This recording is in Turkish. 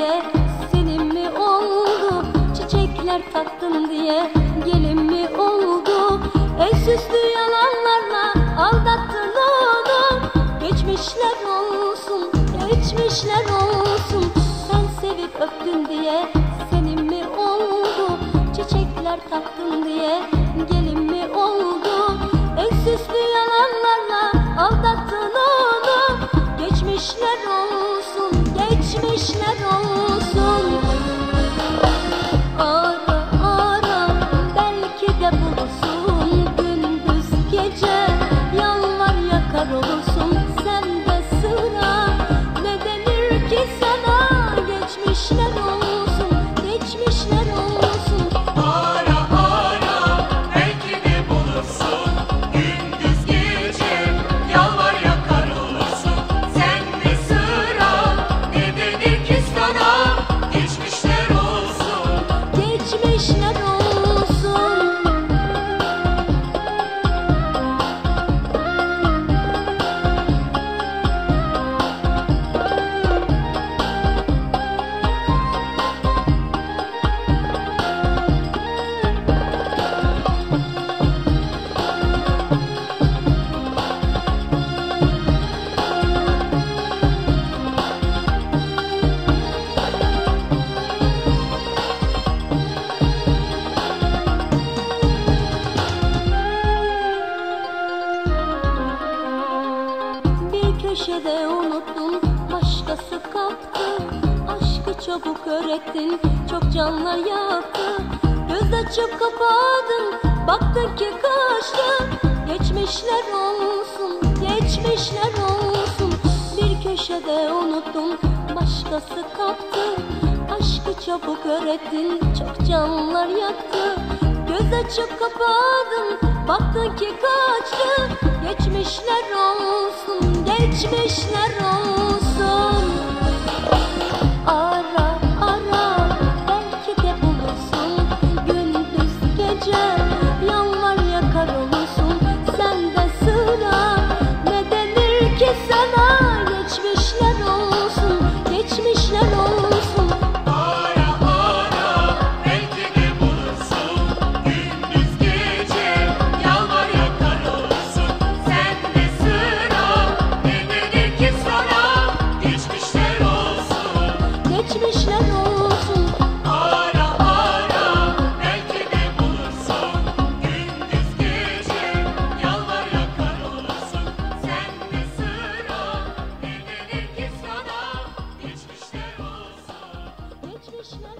diye senin mi oldu? Çiçekler taktın diye gelin mi oldu? El süslü yalanlarla aldattın onu Geçmişler olsun, geçmişler olsun Sen sevip öptün diye senin mi oldu? Çiçekler taktın diye gelin geçmişler olsun köşede unuttun başkası kaptı Aşkı çabuk öğrettin çok canlar yaktı Göz açıp kapadın baktın ki kaçtı. Geçmişler olsun geçmişler olsun. Bir köşede unuttun başkası kaptı Aşkı çabuk öğrettin çok canlar yaktı. Göz açıp kapadın baktın ki kaçtı. Geçmişler olsun geçmişler olsun Krishna